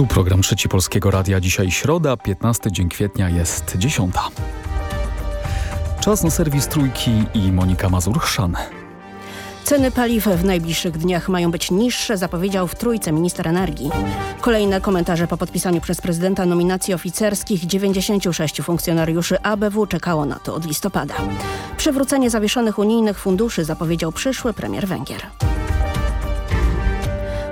Tu program Trzeci Polskiego Radia. Dzisiaj środa, 15 dzień kwietnia jest 10. Czas na serwis Trójki i Monika Mazur-Chrzan. Ceny paliw w najbliższych dniach mają być niższe, zapowiedział w Trójce minister energii. Kolejne komentarze po podpisaniu przez prezydenta nominacji oficerskich 96 funkcjonariuszy ABW czekało na to od listopada. Przywrócenie zawieszonych unijnych funduszy zapowiedział przyszły premier Węgier.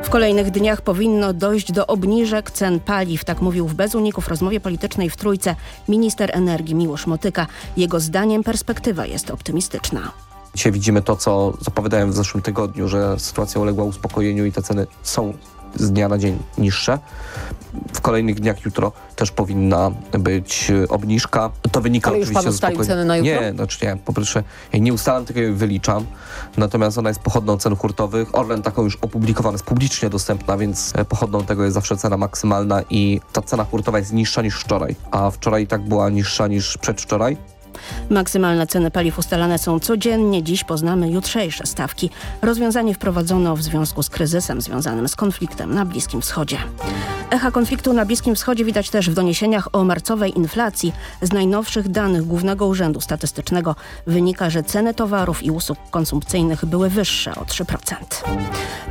W kolejnych dniach powinno dojść do obniżek cen paliw, tak mówił w Bez Uników rozmowie politycznej w Trójce minister energii Miłosz Motyka. Jego zdaniem perspektywa jest optymistyczna. Dzisiaj widzimy to, co zapowiadałem w zeszłym tygodniu, że sytuacja uległa uspokojeniu i te ceny są z dnia na dzień niższe. W kolejnych dniach jutro też powinna być obniżka. To wynika Ale już oczywiście pan z ustalił ceny na jutro? Nie, znaczy nie. Po pierwsze, ja nie ustalam, tylko je wyliczam. Natomiast ona jest pochodną cen hurtowych. Orlen taką już opublikowana, jest publicznie dostępna, więc e, pochodną tego jest zawsze cena maksymalna i ta cena hurtowa jest niższa niż wczoraj. A wczoraj i tak była niższa niż przedwczoraj. Maksymalne ceny paliw ustalane są codziennie. Dziś poznamy jutrzejsze stawki. Rozwiązanie wprowadzono w związku z kryzysem związanym z konfliktem na Bliskim Wschodzie. Echa konfliktu na Bliskim Wschodzie widać też w doniesieniach o marcowej inflacji. Z najnowszych danych Głównego Urzędu Statystycznego wynika, że ceny towarów i usług konsumpcyjnych były wyższe o 3%.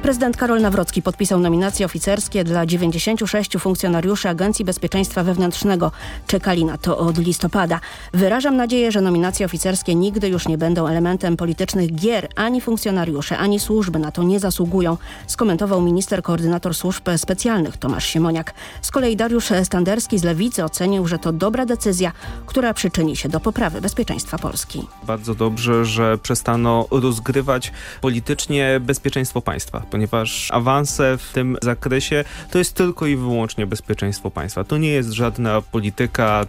Prezydent Karol Nawrocki podpisał nominacje oficerskie dla 96 funkcjonariuszy Agencji Bezpieczeństwa Wewnętrznego. Czekali na to od listopada. Wyrażam nadzieję, że nominacje oficerskie nigdy już nie będą elementem politycznych gier. Ani funkcjonariusze, ani służby na to nie zasługują, skomentował minister koordynator służb specjalnych Tomasz Siemoniak. Z kolei Dariusz Standerski z Lewicy ocenił, że to dobra decyzja, która przyczyni się do poprawy bezpieczeństwa Polski. Bardzo dobrze, że przestano rozgrywać politycznie bezpieczeństwo państwa, ponieważ awanse w tym zakresie to jest tylko i wyłącznie bezpieczeństwo państwa. To nie jest żadna polityka,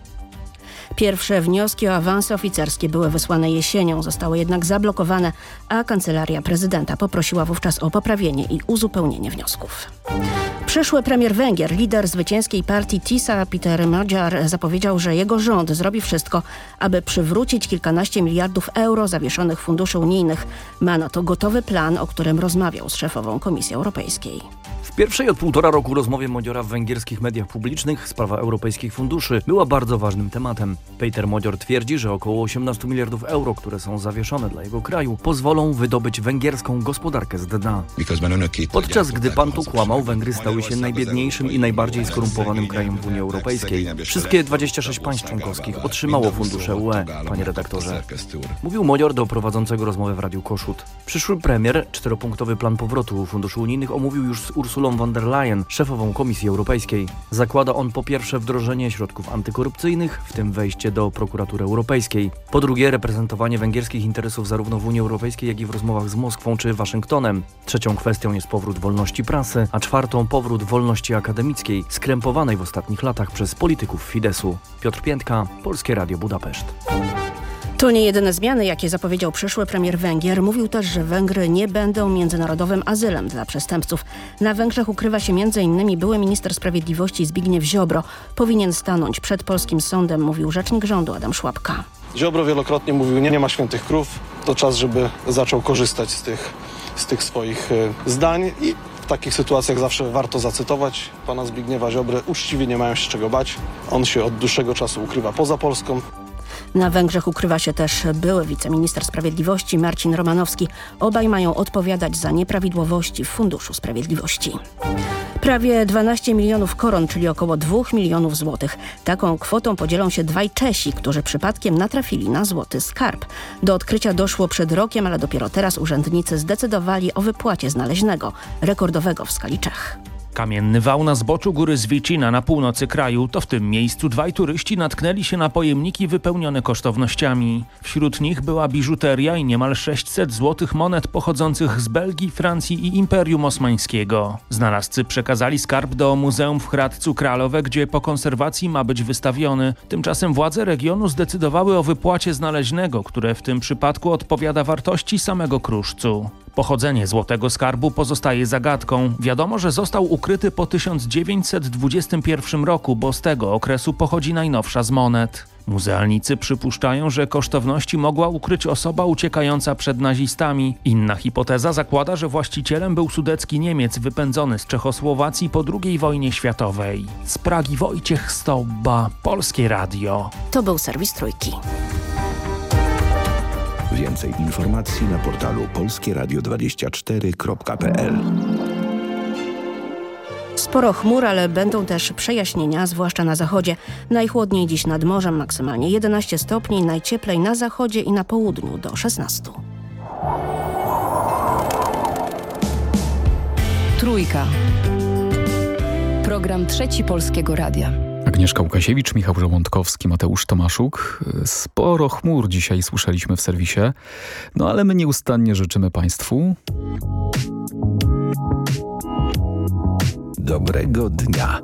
Pierwsze wnioski o awanse oficerskie były wysłane jesienią, zostały jednak zablokowane, a kancelaria prezydenta poprosiła wówczas o poprawienie i uzupełnienie wniosków. Przyszły premier Węgier, lider zwycięskiej partii TISA, Peter Magyar, zapowiedział, że jego rząd zrobi wszystko, aby przywrócić kilkanaście miliardów euro zawieszonych funduszy unijnych. Ma na to gotowy plan, o którym rozmawiał z szefową Komisji Europejskiej. W pierwszej od półtora roku rozmowie Modziora w węgierskich mediach publicznych sprawa europejskich funduszy była bardzo ważnym tematem. Peter Modzior twierdzi, że około 18 miliardów euro, które są zawieszone dla jego kraju, pozwolą wydobyć węgierską gospodarkę z dna. Podczas gdy pan tu kłamał, Węgry stały się najbiedniejszym i najbardziej skorumpowanym krajem w Unii Europejskiej. Wszystkie 26 państw członkowskich otrzymało fundusze UE, panie redaktorze. Mówił Modzior do prowadzącego rozmowę w Radiu Koszut. Przyszły premier czteropunktowy plan powrotu funduszy unijnych omówił już z Ursulą von der Leyen, szefową Komisji Europejskiej. Zakłada on po pierwsze wdrożenie środków antykorupcyjnych, w tym wejście do prokuratury europejskiej. Po drugie reprezentowanie węgierskich interesów zarówno w Unii Europejskiej, jak i w rozmowach z Moskwą czy Waszyngtonem. Trzecią kwestią jest powrót wolności prasy, a czwartą powrót wolności akademickiej, skrępowanej w ostatnich latach przez polityków Fidesu. Piotr Piętka, Polskie Radio Budapeszt. To nie jedyne zmiany, jakie zapowiedział przyszły premier Węgier. Mówił też, że Węgry nie będą międzynarodowym azylem dla przestępców. Na Węgrzech ukrywa się m.in. były minister sprawiedliwości Zbigniew Ziobro. Powinien stanąć przed polskim sądem, mówił rzecznik rządu Adam Szłapka. Ziobro wielokrotnie mówił, nie, nie ma świętych krów. To czas, żeby zaczął korzystać z tych, z tych swoich e, zdań i w takich sytuacjach zawsze warto zacytować pana Zbigniewa Ziobrę. Uczciwie nie mają się czego bać. On się od dłuższego czasu ukrywa poza Polską. Na Węgrzech ukrywa się też były wiceminister sprawiedliwości Marcin Romanowski. Obaj mają odpowiadać za nieprawidłowości w Funduszu Sprawiedliwości. Prawie 12 milionów koron, czyli około 2 milionów złotych. Taką kwotą podzielą się dwaj Czesi, którzy przypadkiem natrafili na złoty skarb. Do odkrycia doszło przed rokiem, ale dopiero teraz urzędnicy zdecydowali o wypłacie znaleźnego, rekordowego w skali Czech. Kamienny wał na zboczu góry Zwicina na północy kraju. To w tym miejscu dwaj turyści natknęli się na pojemniki wypełnione kosztownościami. Wśród nich była biżuteria i niemal 600 złotych monet pochodzących z Belgii, Francji i Imperium Osmańskiego. Znalazcy przekazali skarb do Muzeum w Hradcu Kralowe, gdzie po konserwacji ma być wystawiony. Tymczasem władze regionu zdecydowały o wypłacie znaleźnego, które w tym przypadku odpowiada wartości samego kruszcu. Pochodzenie Złotego Skarbu pozostaje zagadką. Wiadomo, że został ukryty po 1921 roku, bo z tego okresu pochodzi najnowsza z monet. Muzealnicy przypuszczają, że kosztowności mogła ukryć osoba uciekająca przed nazistami. Inna hipoteza zakłada, że właścicielem był sudecki Niemiec wypędzony z Czechosłowacji po II wojnie światowej. Z Pragi Wojciech Stobba, Polskie Radio. To był serwis Trójki. Więcej informacji na portalu polskieradio24.pl Sporo chmur, ale będą też przejaśnienia, zwłaszcza na zachodzie. Najchłodniej dziś nad morzem, maksymalnie 11 stopni, najcieplej na zachodzie i na południu do 16. Trójka. Program Trzeci Polskiego Radia. Agnieszka Łukasiewicz, Michał Żołądkowski, Mateusz Tomaszuk. Sporo chmur dzisiaj słyszeliśmy w serwisie, no ale my nieustannie życzymy Państwu Dobrego dnia.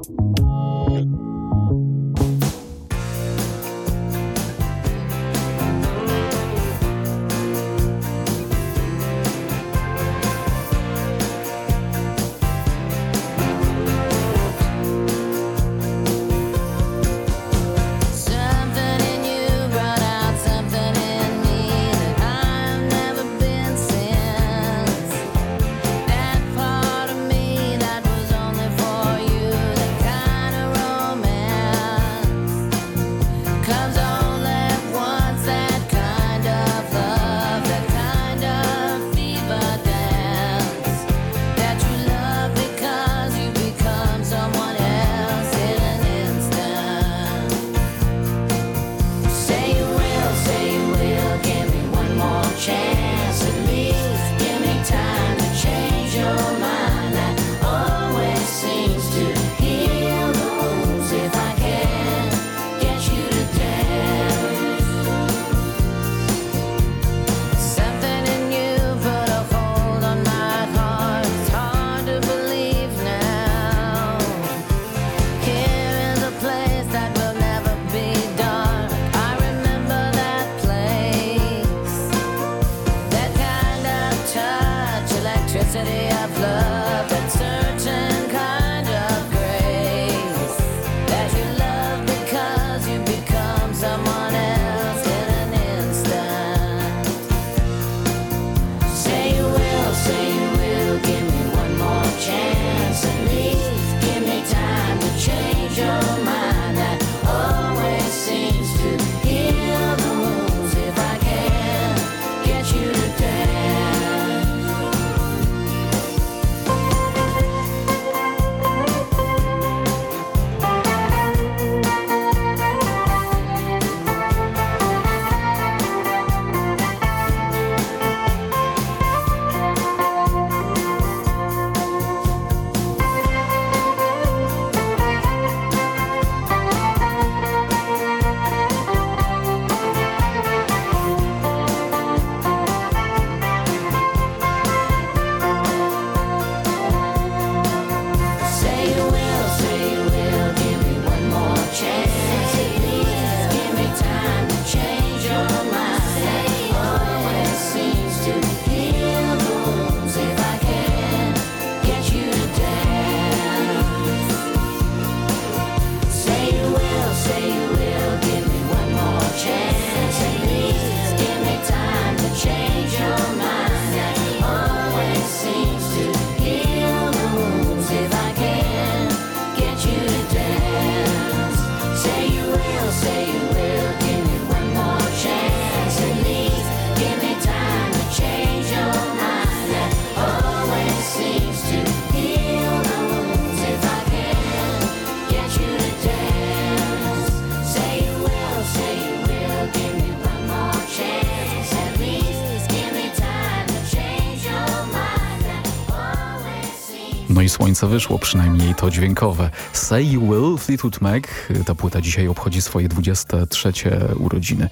Słońce wyszło, przynajmniej to dźwiękowe. Say You Will, Fleetwood Mac. Ta płyta dzisiaj obchodzi swoje 23 urodziny.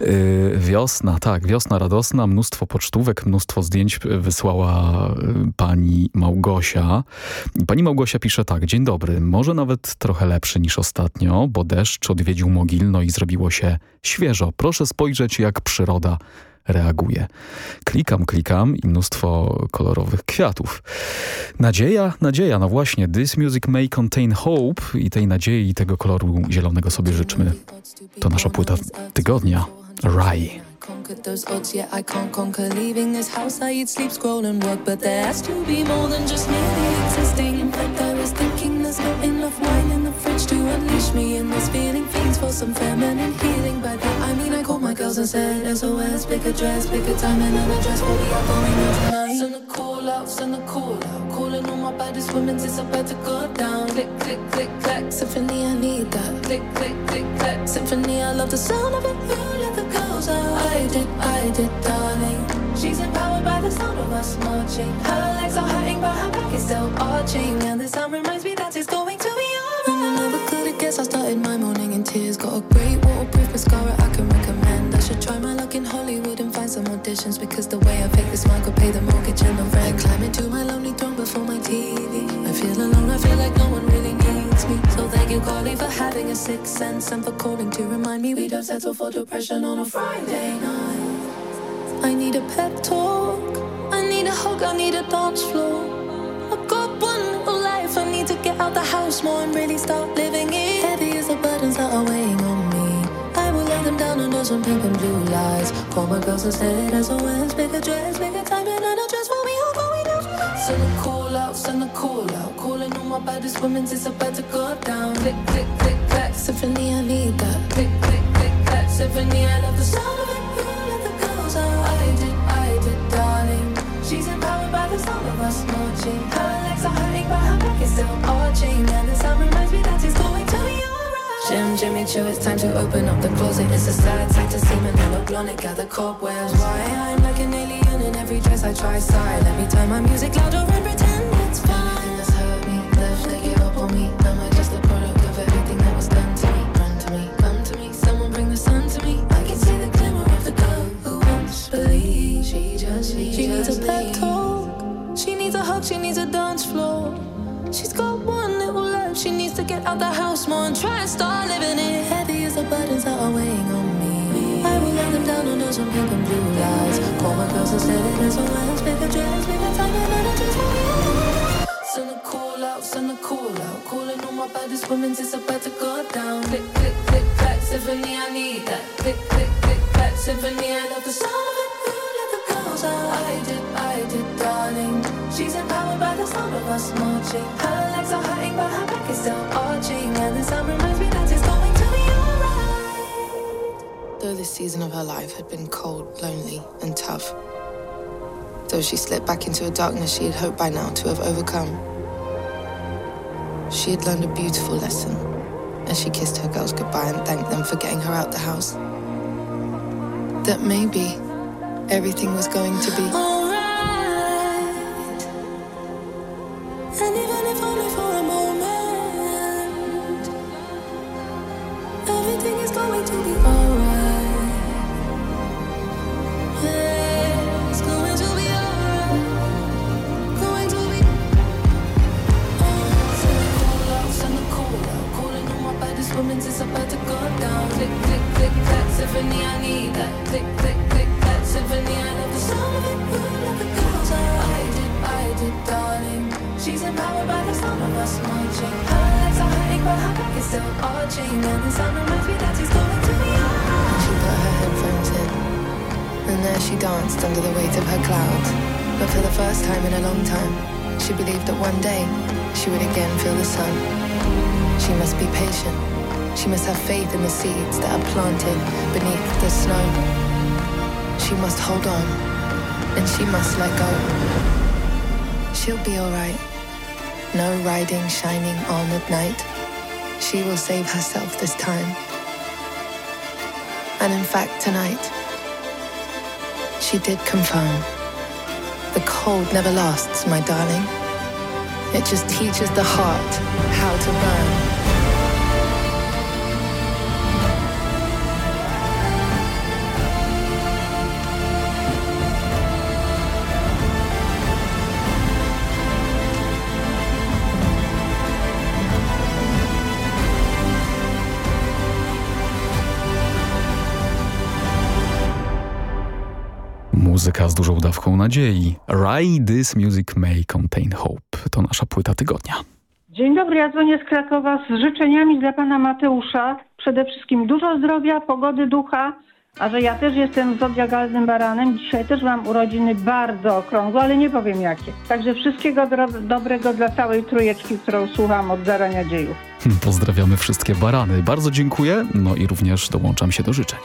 Yy, wiosna, tak, wiosna radosna, mnóstwo pocztówek, mnóstwo zdjęć wysłała yy, pani Małgosia. Pani Małgosia pisze tak, dzień dobry, może nawet trochę lepszy niż ostatnio, bo deszcz odwiedził Mogilno i zrobiło się świeżo. Proszę spojrzeć, jak przyroda reaguje. Klikam, klikam i mnóstwo kolorowych kwiatów. Nadzieja, nadzieja, no właśnie, this music may contain hope i tej nadziei i tego koloru zielonego sobie życzmy. To nasza płyta tygodnia, Rye. conquered those odds, I can't conquer leaving this house. I eat, sleep, scroll, and work, but there has to be more than just merely existing. In fact, I was thinking there's not enough wine in the fridge to unleash me in this. Some feminine healing. By that I mean I called my girls and said SOS, pick a dress, pick a time and an address. What we are going out tonight. Send a call out, send a call out. Calling all my baddest women, it's about to go down. Click, click, click, clack, symphony, I need that. Click, click, click, clack, symphony, I love the sound of it. You let the girls out. I did, I did, darling. She's empowered by the sound of us marching. Her legs are hurting, but her back is still arching. And the sound reminds me that it's going to guessed I started my morning in tears. Got a great waterproof mascara I can recommend. I should try my luck in Hollywood and find some auditions because the way I fake this smile could pay the mortgage and the rent. Climb into my lonely throne before my TV. I feel alone, I feel like no one really needs me. So thank you, Carly, for having a sixth sense and for calling to remind me we don't settle for depression on a Friday night. I need a pep talk. I need a hug. I need a dance floor. I got one life. I need to get out the house more and really start living it. As burdens that are weighing on me. I will lay them down under some pink and blue lights. Call my girls and say SOS. Make a dress, make a time and a dress for me. All going out. Send a call out, send a call out. Calling all my baddest women. It's about to go down. Click, click, click, clack. Symphony, I need that. Click, click, click, clack. Symphony, I love the sound of it. You let the girls. I did, I did, darling. She's empowered by the sound of us marching. Her legs are hurting, but her back is still arching. And the sound reminds me that it's Jim, Jimmy Choo, it's time to open up the closet. It's a sad sight to see me never blonde gather cobwebs. Why I'm like an alien in every dress I try. Sorry, let me turn my music louder and pretend it's fine. Everything that's hurt me, left, they give up on me. Am I just a product of everything that was done to me? Run to me, come to me, someone bring the sun to me. I can see the glimmer of the girl who wants to believe. She just needs, she needs a pep talk. She needs a hug, she needs a dance floor. She's got one little love. She needs to get out the house more and try and start living it. Heavy as the burdens that are weighing on me. I will lay them down under some pink and blue lights. Call my girls and say there's a last Pick a dress, pick a time and dress for me. Send a call out, send a call out. Calling all my baddest women, it's about to go down. Click, click, click, clack, symphony, I need that. Click, click, click, clack, symphony, I love the sound of it. You let the girls out. I did, I did, darling. She's empowered by the sound of us marching. Her legs are hurting, but her back is still arching. And the sound reminds me that it's going to be alright. Though this season of her life had been cold, lonely, and tough, though she slipped back into a darkness she had hoped by now to have overcome, she had learned a beautiful lesson as she kissed her girls goodbye and thanked them for getting her out the house. That maybe everything was going to be. Oh, She must hold on, and she must let go. She'll be alright. No riding shining on at night. She will save herself this time. And in fact, tonight, she did confirm. The cold never lasts, my darling. It just teaches the heart how to burn. Dużą dawką nadziei. Ride this music may contain hope. To nasza płyta tygodnia. Dzień dobry, ja dzwonię z Krakowa z życzeniami dla pana Mateusza. Przede wszystkim dużo zdrowia, pogody ducha, a że ja też jestem zodiakalnym baranem. Dzisiaj też mam urodziny bardzo okrągłe, ale nie powiem jakie. Także wszystkiego dobrego dla całej trójeczki, którą słucham od zarania dziejów. Pozdrawiamy wszystkie barany. Bardzo dziękuję. No i również dołączam się do życzeń.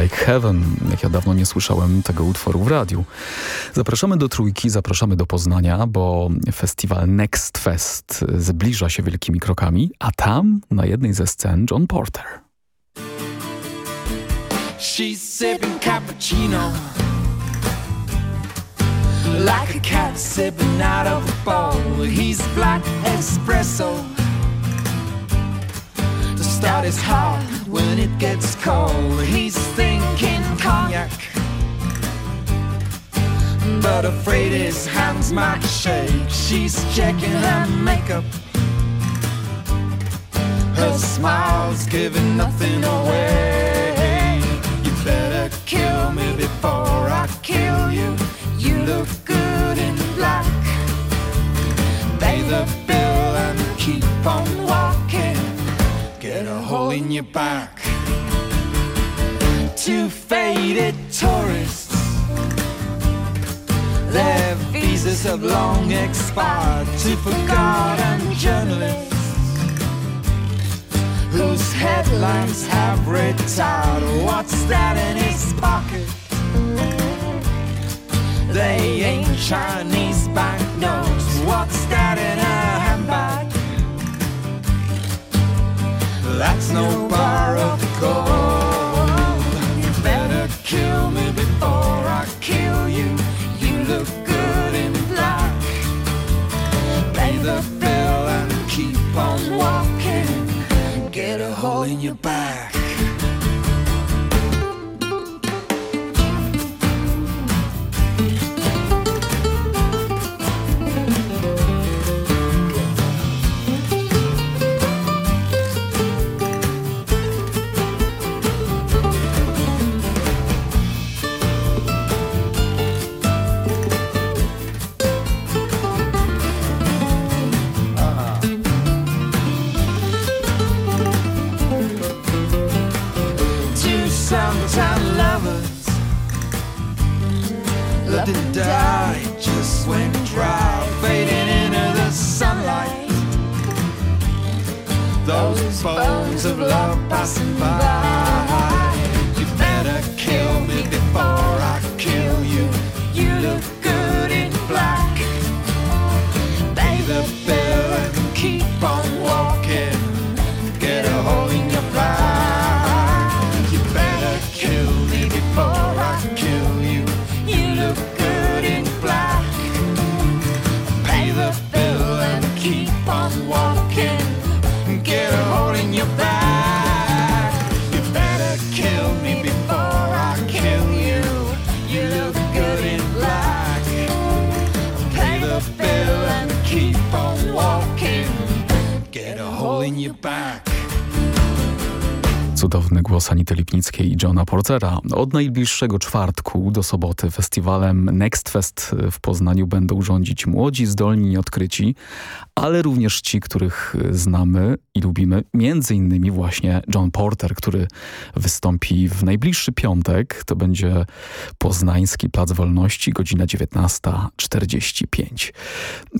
Like heaven. Jak ja dawno nie słyszałem tego utworu w radiu. Zapraszamy do Trójki, zapraszamy do Poznania, bo festiwal Next Fest zbliża się wielkimi krokami, a tam na jednej ze scen John Porter. She's sipping cappuccino like a cat sipping out of a bowl. He's black espresso. To start his heart when it gets cold. His hands might shake. She's checking her makeup. Her smile's giving nothing away. You better kill me before I kill you. You look good in black. Pay the bill and keep on walking. Get a hole in your back. Two faded tourists. Their visas have long expired. Two forgotten journalists whose headlines have retired. What's that in his pocket? They ain't Chinese banknotes. What's that in her handbag? That's no bar of gold. You better kill me before I kill you. Look good in black. Pay the bill and keep on walking. Get a hole in your back. And died, just went dry, fading into the sunlight. Those bones of love passing by. Cudowny głos Anity Lipnickiej i Johna Portera. Od najbliższego czwartku do soboty festiwalem Next Fest w Poznaniu będą rządzić młodzi, zdolni i odkryci, ale również ci, których znamy i lubimy. Między innymi właśnie John Porter, który wystąpi w najbliższy piątek. To będzie Poznański Plac Wolności, godzina 19.45.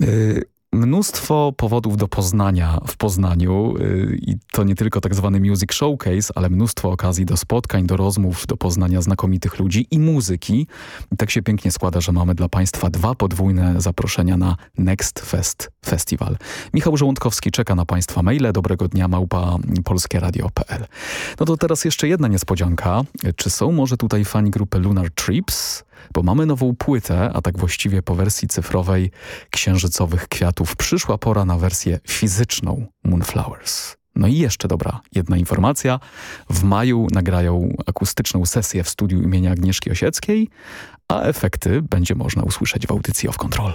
Yy, Mnóstwo powodów do poznania w Poznaniu yy, i to nie tylko tak zwany Music Showcase, ale mnóstwo okazji do spotkań, do rozmów, do poznania znakomitych ludzi i muzyki. I tak się pięknie składa, że mamy dla Państwa dwa podwójne zaproszenia na Next Fest Festival. Michał Żołądkowski czeka na Państwa maile. Dobrego dnia, małpa polskieradio.pl. No to teraz jeszcze jedna niespodzianka. Czy są może tutaj fani grupy Lunar Trips? Bo mamy nową płytę, a tak właściwie po wersji cyfrowej Księżycowych Kwiatów przyszła pora na wersję fizyczną Moonflowers. No i jeszcze dobra, jedna informacja. W maju nagrają akustyczną sesję w studiu imienia Agnieszki Osieckiej, a efekty będzie można usłyszeć w audycji Off Control.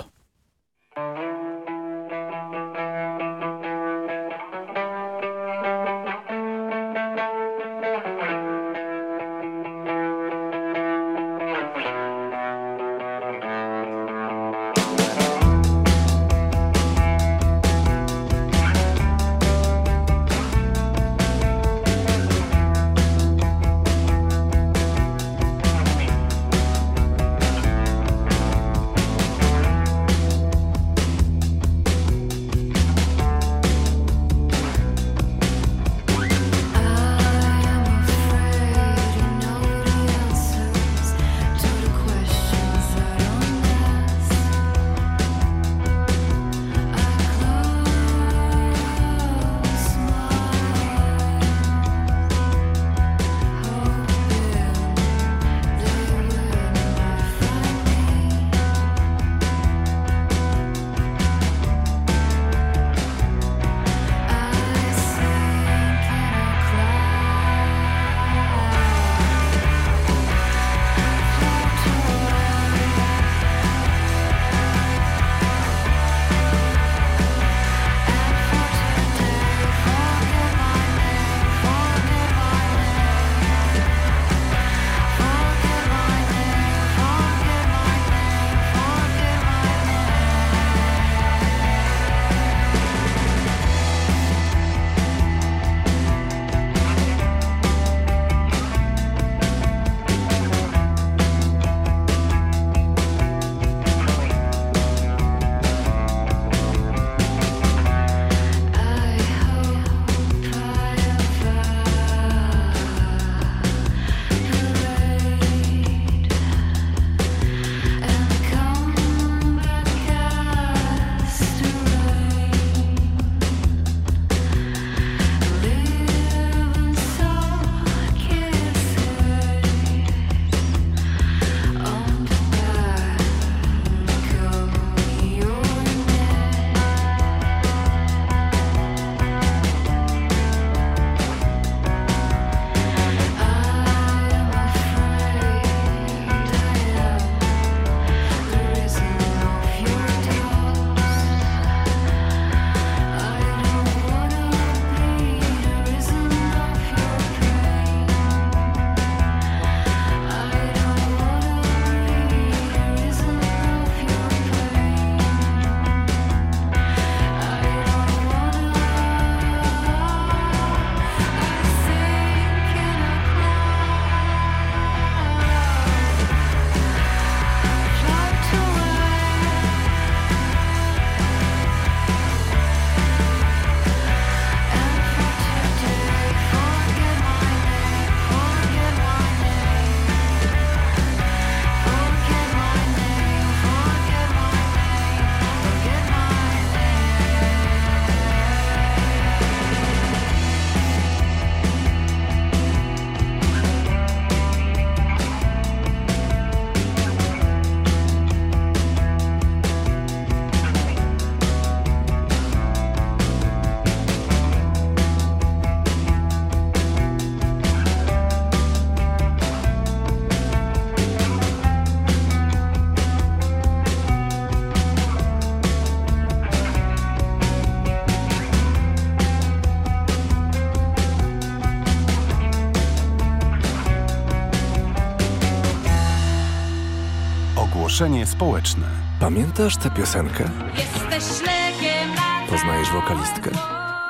Ogłoszenie społeczne. Pamiętasz tę piosenkę? Jesteś szlegiem Poznajesz wokalistkę?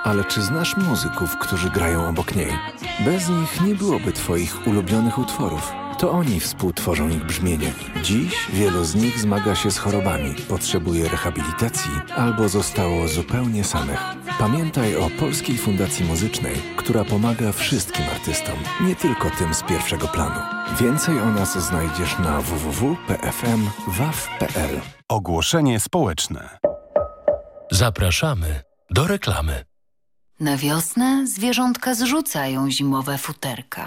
Ale czy znasz muzyków, którzy grają obok niej? Bez nich nie byłoby twoich ulubionych utworów. To oni współtworzą ich brzmienie. Dziś wielu z nich zmaga się z chorobami, potrzebuje rehabilitacji albo zostało zupełnie samych. Pamiętaj o Polskiej Fundacji Muzycznej, która pomaga wszystkim artystom, nie tylko tym z pierwszego planu. Więcej o nas znajdziesz na www.pfm.waw.pl. Ogłoszenie społeczne. Zapraszamy do reklamy. Na wiosnę zwierzątka zrzucają zimowe futerka.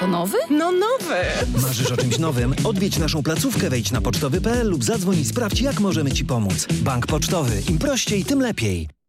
to nowy? No nowy. Marzysz o czymś nowym? Odwiedź naszą placówkę, wejdź na pocztowy.pl lub zadzwoń i sprawdź, jak możemy Ci pomóc. Bank Pocztowy. Im prościej, tym lepiej.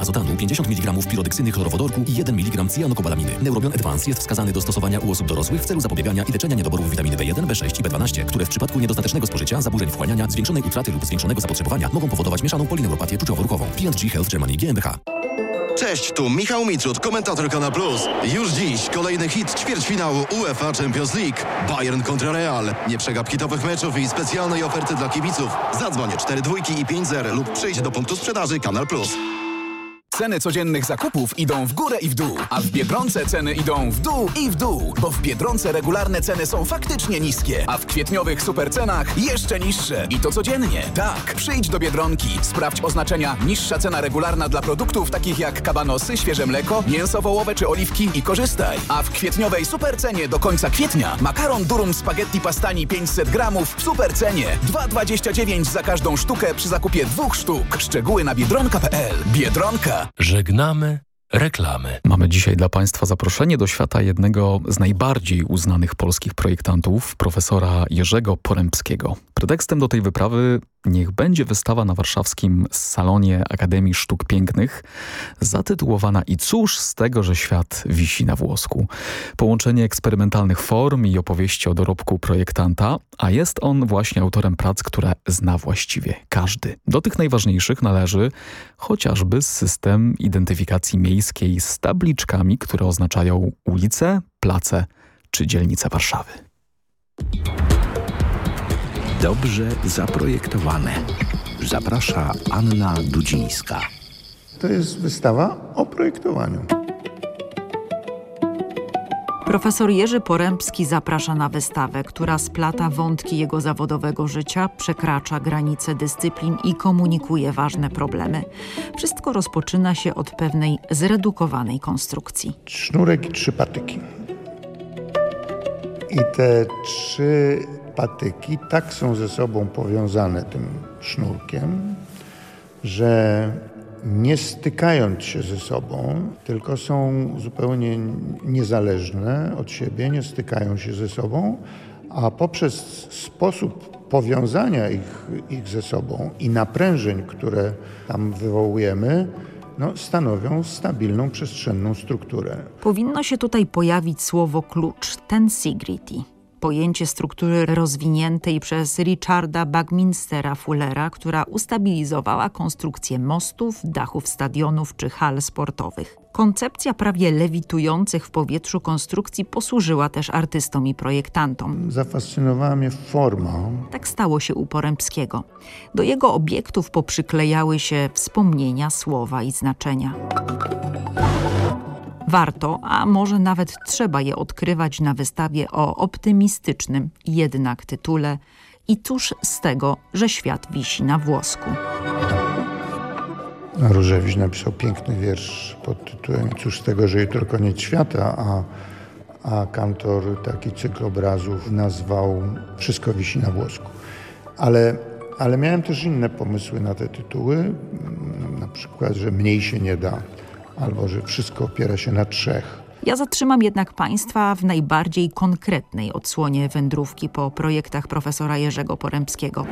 azotanu, 50 mg pirodeksyny chlorowodorku i 1 mg cyjanokobalaminy. Neurobion Advance jest wskazany do stosowania u osób dorosłych w celu zapobiegania i leczenia niedoborów witaminy B1, B6 i B12, które w przypadku niedostatecznego spożycia, zaburzeń wchłaniania, zwiększonej utraty lub zwiększonego zapotrzebowania mogą powodować mieszaną polineuropatię czuciowo-ruchową. P&G Health Germany GmbH. Cześć, tu Michał Mitrud, komentator Kanal Plus. Już dziś kolejny hit ćwierćfinału UEFA Champions League. Bayern kontra Real. Nie przegap hitowych meczów i specjalnej oferty dla kibiców. Zadzwoń 4 dwójki i 5 zer lub przyjdź do punktu sprzedaży Kanal Plus. Ceny codziennych zakupów idą w górę i w dół, a w Biedronce ceny idą w dół i w dół, bo w Biedronce regularne ceny są faktycznie niskie, a w kwietniowych supercenach jeszcze niższe. I to codziennie. Tak, przyjdź do Biedronki, sprawdź oznaczenia niższa cena regularna dla produktów takich jak kabanosy, świeże mleko, mięso wołowe czy oliwki i korzystaj. A w kwietniowej supercenie do końca kwietnia makaron durum spaghetti pastani 500 gramów w supercenie 2,29 za każdą sztukę przy zakupie dwóch sztuk. Szczegóły na biedronka.pl. Biedronka. Żegnamy reklamy. Mamy dzisiaj dla Państwa zaproszenie do świata jednego z najbardziej uznanych polskich projektantów, profesora Jerzego Porębskiego. Pretekstem do tej wyprawy niech będzie wystawa na warszawskim salonie Akademii Sztuk Pięknych, zatytułowana I cóż z tego, że świat wisi na włosku. Połączenie eksperymentalnych form i opowieści o dorobku projektanta, a jest on właśnie autorem prac, które zna właściwie każdy. Do tych najważniejszych należy chociażby system identyfikacji miejskiej z tabliczkami, które oznaczają ulice, place czy dzielnice Warszawy. Dobrze zaprojektowane. Zaprasza Anna Dudzińska. To jest wystawa o projektowaniu. Profesor Jerzy Porębski zaprasza na wystawę, która splata wątki jego zawodowego życia, przekracza granice dyscyplin i komunikuje ważne problemy. Wszystko rozpoczyna się od pewnej zredukowanej konstrukcji. Sznurek i trzy patyki. I te trzy patyki tak są ze sobą powiązane tym sznurkiem, że nie stykając się ze sobą, tylko są zupełnie niezależne od siebie, nie stykają się ze sobą, a poprzez sposób powiązania ich, ich ze sobą i naprężeń, które tam wywołujemy, no, stanowią stabilną przestrzenną strukturę. Powinno się tutaj pojawić słowo klucz, tensegrity. Pojęcie struktury rozwiniętej przez Richarda Buckminstera Fullera, która ustabilizowała konstrukcję mostów, dachów stadionów czy hal sportowych. Koncepcja prawie lewitujących w powietrzu konstrukcji posłużyła też artystom i projektantom. Zafascynowała mnie forma. Tak stało się u Porębskiego. Do jego obiektów poprzyklejały się wspomnienia, słowa i znaczenia. Warto, a może nawet trzeba je odkrywać na wystawie o optymistycznym jednak tytule i cóż z tego, że świat wisi na włosku. Różewicz napisał piękny wiersz pod tytułem Cóż z tego, że jutro koniec świata, a, a kantor taki cykl obrazów nazwał Wszystko wisi na włosku. Ale, ale miałem też inne pomysły na te tytuły, na przykład, że mniej się nie da, albo że wszystko opiera się na trzech. Ja zatrzymam jednak Państwa w najbardziej konkretnej odsłonie wędrówki po projektach profesora Jerzego Porębskiego.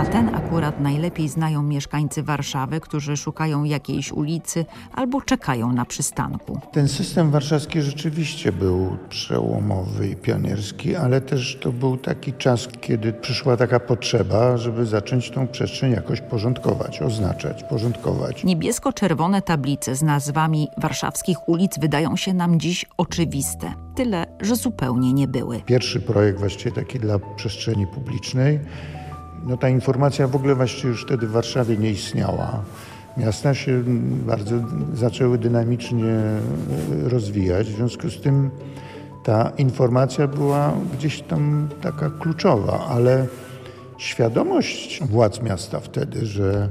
A ten akurat najlepiej znają mieszkańcy Warszawy, którzy szukają jakiejś ulicy albo czekają na przystanku. Ten system warszawski rzeczywiście był przełomowy i pionierski, ale też to był taki czas, kiedy przyszła taka potrzeba, żeby zacząć tą przestrzeń jakoś porządkować, oznaczać, porządkować. Niebiesko-czerwone tablice z nazwami warszawskich ulic wydają się nam dziś oczywiste. Tyle, że zupełnie nie były. Pierwszy projekt właściwie taki dla przestrzeni publicznej. No ta informacja w ogóle właściwie już wtedy w Warszawie nie istniała. Miasta się bardzo zaczęły dynamicznie rozwijać, w związku z tym ta informacja była gdzieś tam taka kluczowa, ale świadomość władz miasta wtedy, że,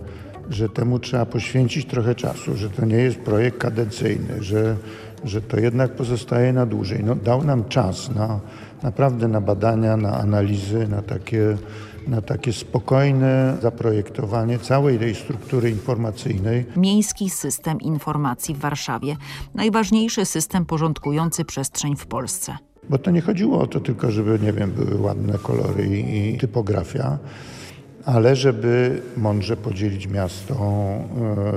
że temu trzeba poświęcić trochę czasu, że to nie jest projekt kadencyjny, że, że to jednak pozostaje na dłużej. No, dał nam czas na naprawdę na badania, na analizy, na takie na takie spokojne zaprojektowanie całej tej struktury informacyjnej. Miejski system informacji w Warszawie. Najważniejszy system porządkujący przestrzeń w Polsce. Bo to nie chodziło o to tylko, żeby, nie wiem, były ładne kolory i, typografia, ale żeby mądrze podzielić miasto,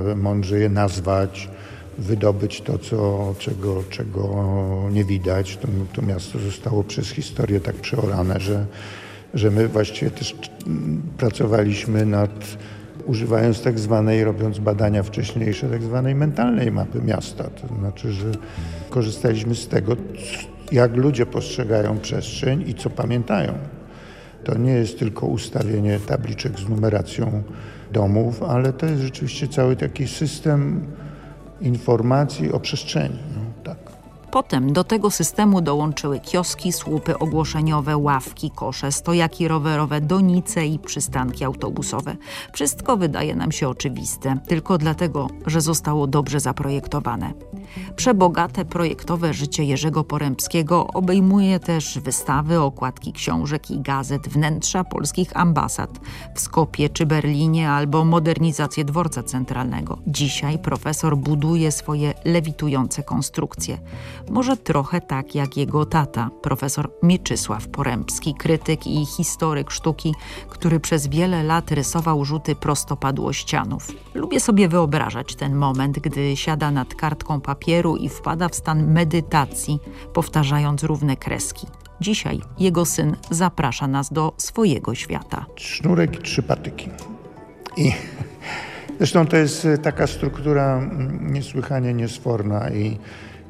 yy, mądrze je nazwać, wydobyć to, co, czego, czego nie widać. To, to miasto zostało przez historię tak przeorane, że że my właściwie też pracowaliśmy nad, używając tak zwanej, robiąc badania wcześniejsze, tak zwanej mentalnej mapy miasta. To znaczy, że korzystaliśmy z tego, jak ludzie postrzegają przestrzeń i co pamiętają. To nie jest tylko ustawienie tabliczek z numeracją domów, ale to jest rzeczywiście cały taki system informacji o przestrzeni. No. Potem do tego systemu dołączyły kioski, słupy ogłoszeniowe, ławki, kosze, stojaki rowerowe, donice i przystanki autobusowe. Wszystko wydaje nam się oczywiste, tylko dlatego, że zostało dobrze zaprojektowane. Przebogate projektowe życie Jerzego Porębskiego obejmuje też wystawy, okładki książek i gazet, wnętrza polskich ambasad w Skopie czy Berlinie albo modernizację dworca centralnego. Dzisiaj profesor buduje swoje lewitujące konstrukcje. Może trochę tak jak jego tata, profesor Mieczysław Porębski, krytyk i historyk sztuki, który przez wiele lat rysował rzuty prostopadłościanów. Lubię sobie wyobrażać ten moment, gdy siada nad kartką papieru i wpada w stan medytacji, powtarzając równe kreski. Dzisiaj jego syn zaprasza nas do swojego świata. Sznurek i trzy patyki. I zresztą to jest taka struktura niesłychanie niesforna i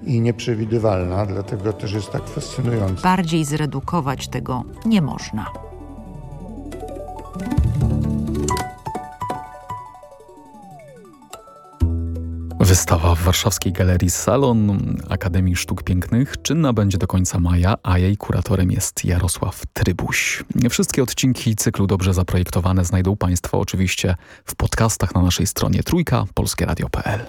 i nieprzewidywalna, dlatego też jest tak fascynująca. Bardziej zredukować tego nie można. Wystawa w warszawskiej galerii Salon Akademii Sztuk Pięknych czynna będzie do końca maja, a jej kuratorem jest Jarosław Trybuś. Wszystkie odcinki cyklu Dobrze Zaprojektowane znajdą Państwo oczywiście w podcastach na naszej stronie trójka polskieradio.pl.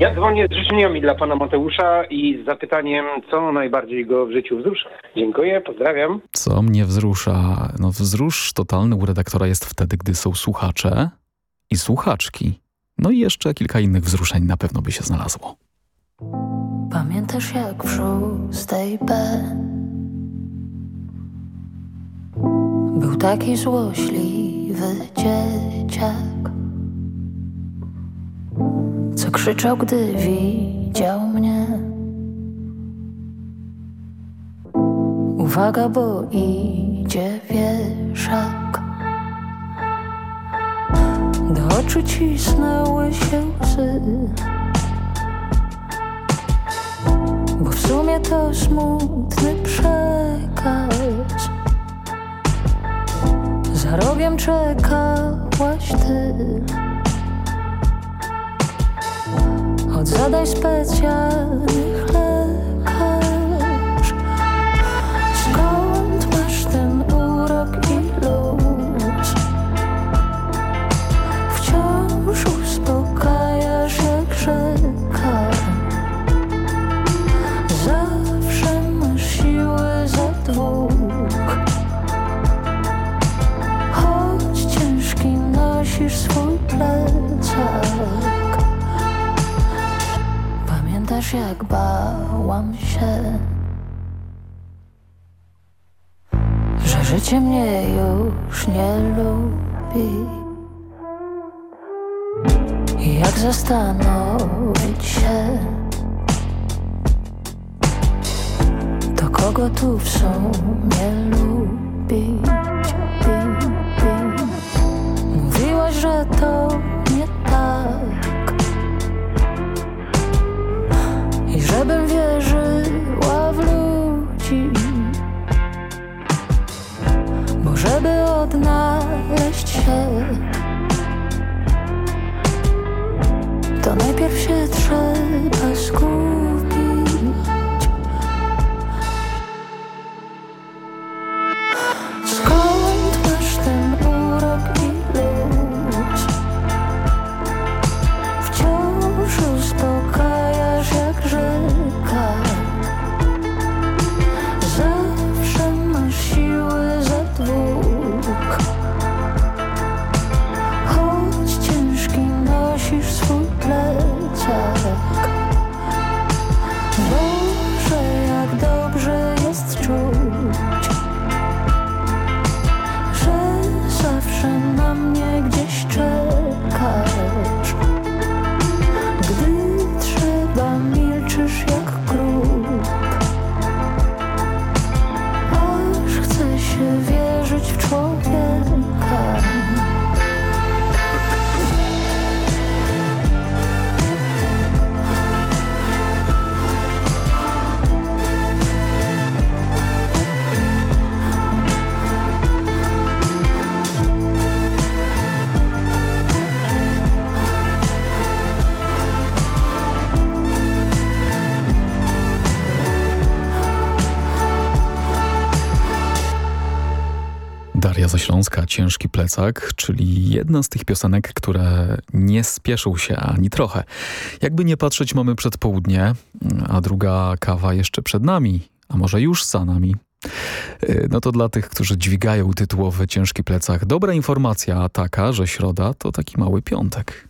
Ja dzwonię z życzeniami dla pana Mateusza i z zapytaniem, co najbardziej go w życiu wzrusza. Dziękuję, pozdrawiam. Co mnie wzrusza? No wzrusz totalny u redaktora jest wtedy, gdy są słuchacze i słuchaczki. No i jeszcze kilka innych wzruszeń na pewno by się znalazło. Pamiętasz jak w szóstej B Był taki złośliwy dzieciak Co krzyczał, gdy widział mnie. Uwaga, bo idzie wieszak. Do oczu cisnęły się łzy. Bo w sumie to smutny przekaz. Za rogiem czekałaś ty Od zadań specjalnych lekarz Jak bałam się Że życie mnie już nie lubi jak zastanowić się To kogo tu w sumie lubić? Mówiłaś, że to I żebym wierzyła w ludzi. Bo żeby odnaleźć się. To najpierw się trzeba skupić Czyli jedna z tych piosenek, które nie spieszą się ani trochę. Jakby nie patrzeć, mamy przedpołudnie, a druga kawa jeszcze przed nami, a może już za nami. Yy, No to dla tych, którzy dźwigają tytułowy Ciężki plecak, dobra informacja taka, że środa to taki mały piątek.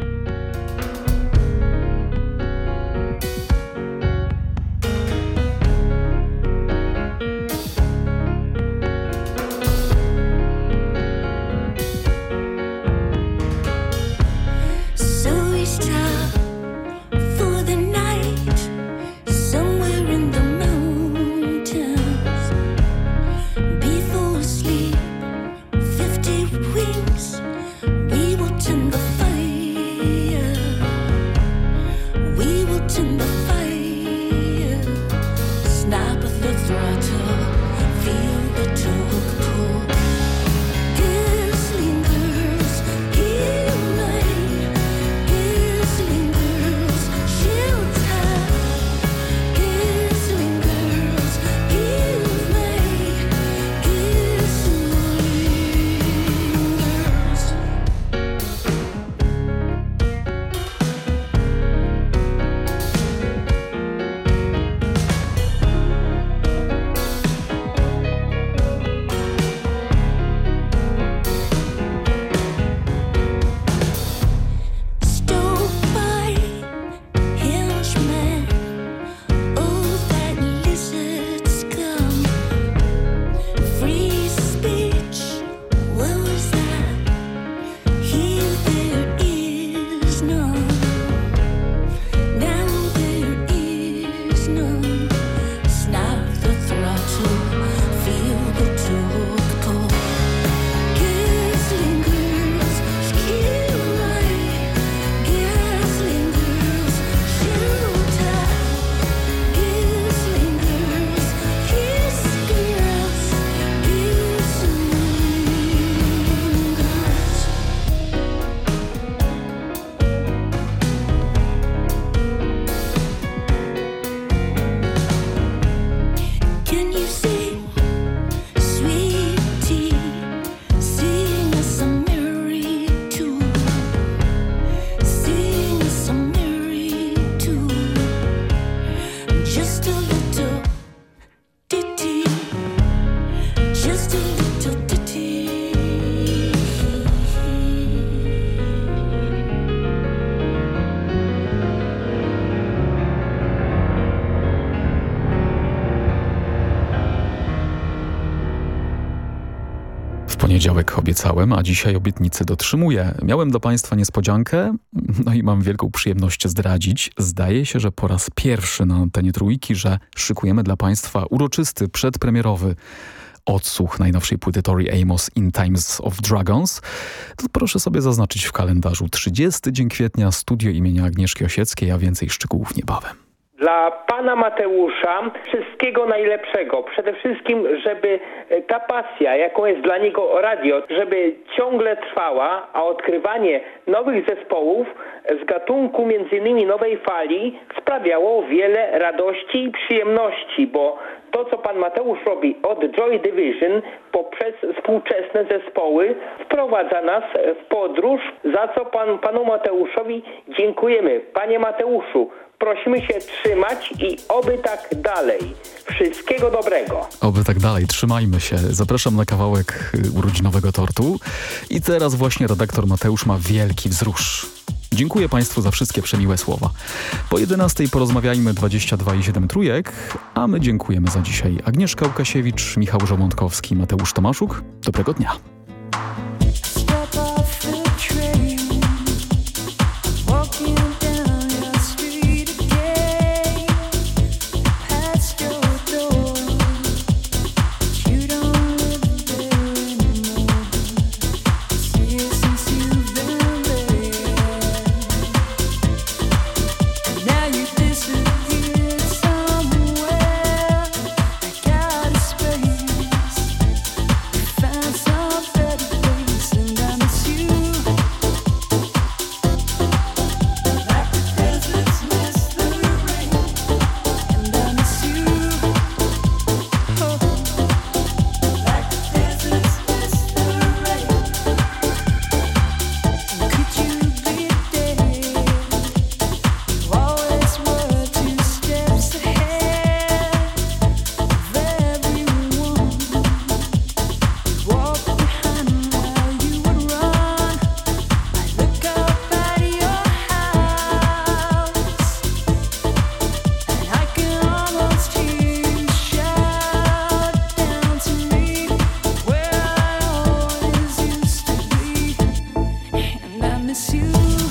Obiecałem, a dzisiaj obietnicy dotrzymuję. Miałem dla Państwa niespodziankę, no i mam wielką przyjemność zdradzić. Zdaje się, że po raz pierwszy na antenie Trójki, że szykujemy dla Państwa uroczysty, przedpremierowy odsłuch najnowszej płyty Tori Amos In Times of Dragons. To proszę sobie zaznaczyć w kalendarzu 30 dzień kwietnia, studio imienia Agnieszki Osieckiej, a więcej szczegółów niebawem. Dla pana Mateusza wszystkiego najlepszego. Przede wszystkim, żeby e, ta pasja, jaką jest dla niego radio, żeby ciągle trwała, a odkrywanie nowych zespołów z gatunku m.in. nowej fali sprawiało wiele radości i przyjemności, bo to, co pan Mateusz robi od Joy Division poprzez współczesne zespoły, wprowadza nas w podróż, za co pan, panu Mateuszowi dziękujemy. Panie Mateuszu, prosimy się trzymać i oby tak dalej. Wszystkiego dobrego. Oby tak dalej, trzymajmy się. Zapraszam na kawałek urodzinowego tortu. I teraz właśnie redaktor Mateusz ma wielki wzrusz. Dziękuję Państwu za wszystkie przemiłe słowa. Po 11 porozmawiajmy 22 i 7 trójek, a my dziękujemy za dzisiaj. Agnieszka Łukasiewicz, Michał Żołądkowski, Mateusz Tomaszuk. Dobrego dnia. you.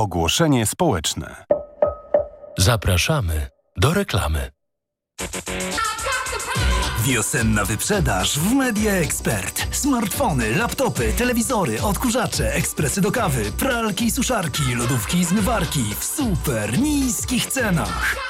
Ogłoszenie społeczne. Zapraszamy do reklamy. Wiosenna wyprzedaż w Media Expert. Smartfony, laptopy, telewizory, odkurzacze, ekspresy do kawy, pralki i suszarki, lodówki i zmywarki w super niskich cenach.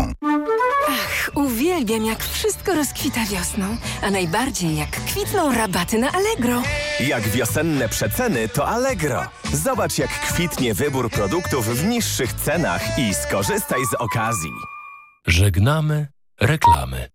Ach, uwielbiam jak wszystko rozkwita wiosną, a najbardziej jak kwitną rabaty na Allegro. Jak wiosenne przeceny, to Allegro. Zobacz, jak kwitnie wybór produktów w niższych cenach i skorzystaj z okazji. Żegnamy reklamy.